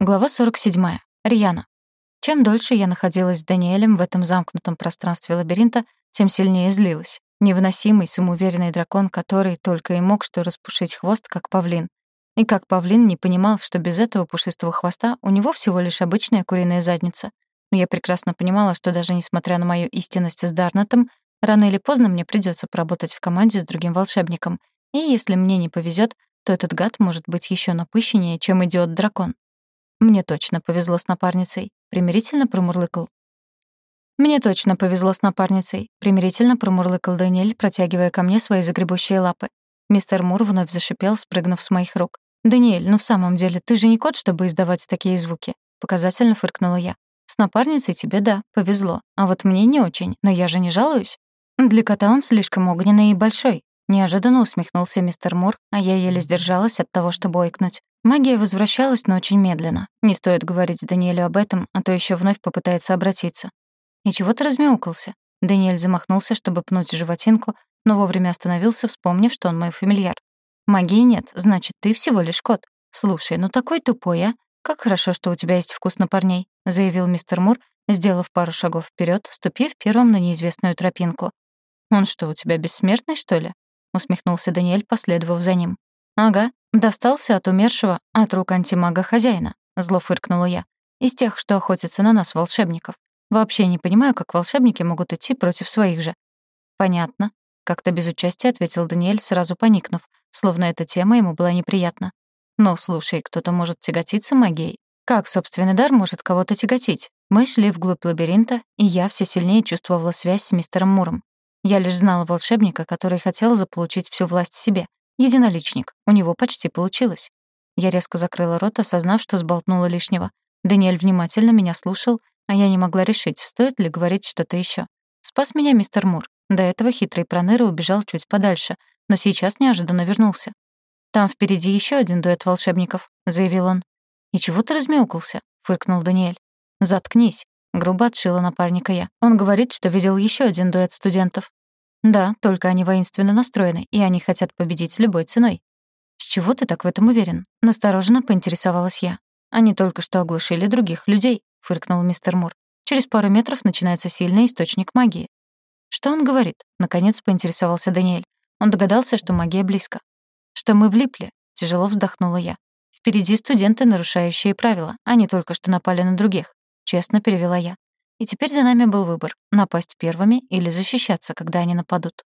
Глава 47. Рьяна. Чем дольше я находилась с Даниэлем в этом замкнутом пространстве лабиринта, тем сильнее злилась. Невыносимый, самоуверенный дракон, который только и мог что распушить хвост, как павлин. И как павлин не понимал, что без этого пушистого хвоста у него всего лишь обычная куриная задница. Но я прекрасно понимала, что даже несмотря на мою истинность с Дарнатом, рано или поздно мне придется поработать в команде с другим волшебником. И если мне не повезет, то этот гад может быть еще напыщеннее, чем идиот-дракон. Мне точно повезло с напарницей, примирительно промурлыкал. Мне точно повезло с напарницей, примирительно промурлыкал Даниэль, протягивая ко мне свои загребущие лапы. Мистер Мур вновь зашипел, спрыгнув с моих рук. «Даниэль, ну в самом деле, ты же не кот, чтобы издавать такие звуки», — показательно фыркнула я. «С напарницей тебе, да, повезло, а вот мне не очень, но я же не жалуюсь». Для кота он слишком огненный и большой, Неожиданно усмехнулся мистер Мур, а я еле сдержалась от того, чтобы ойкнуть. Магия возвращалась, но очень медленно. Не стоит говорить Даниэлю об этом, а то еще вновь попытается обратиться. И чего ты размяукался? Даниэль замахнулся, чтобы пнуть животинку, но вовремя остановился, вспомнив, что он мой фамильяр. «Магии нет, значит, ты всего лишь кот. Слушай, ну такой тупой, а? Как хорошо, что у тебя есть вкус на парней», — заявил мистер Мур, сделав пару шагов вперед, ступив первым на неизвестную тропинку. «Он что, у тебя бессмертный, что ли?» Усмехнулся Даниэль, последовав за ним. Ага, достался от умершего от рук антимага хозяина, зло фыркнула я. Из тех, что охотятся на нас, волшебников. Вообще не понимаю, как волшебники могут идти против своих же. Понятно, как-то без участия ответил Даниэль, сразу поникнув, словно эта тема ему была неприятна. Но слушай, кто-то может тяготиться магией. Как собственный дар может кого-то тяготить? Мы шли вглубь лабиринта, и я все сильнее чувствовала связь с мистером Муром. Я лишь знала волшебника, который хотел заполучить всю власть себе. Единоличник. У него почти получилось. Я резко закрыла рот, осознав, что сболтнула лишнего. Даниэль внимательно меня слушал, а я не могла решить, стоит ли говорить что-то еще. Спас меня мистер Мур. До этого хитрый Проныра убежал чуть подальше, но сейчас неожиданно вернулся. «Там впереди еще один дуэт волшебников», — заявил он. «И чего ты размяукался?» — фыркнул Даниэль. «Заткнись», — грубо отшила напарника я. Он говорит, что видел еще один дуэт студентов. Да, только они воинственно настроены, и они хотят победить любой ценой. С чего ты так в этом уверен? Настороженно поинтересовалась я. Они только что оглушили других людей, фыркнул мистер Мур. Через пару метров начинается сильный источник магии. Что он говорит? Наконец поинтересовался Даниэль. Он догадался, что магия близко. Что мы влипли, тяжело вздохнула я. Впереди студенты, нарушающие правила. Они только что напали на других. Честно перевела я. И теперь за нами был выбор — напасть первыми или защищаться, когда они нападут.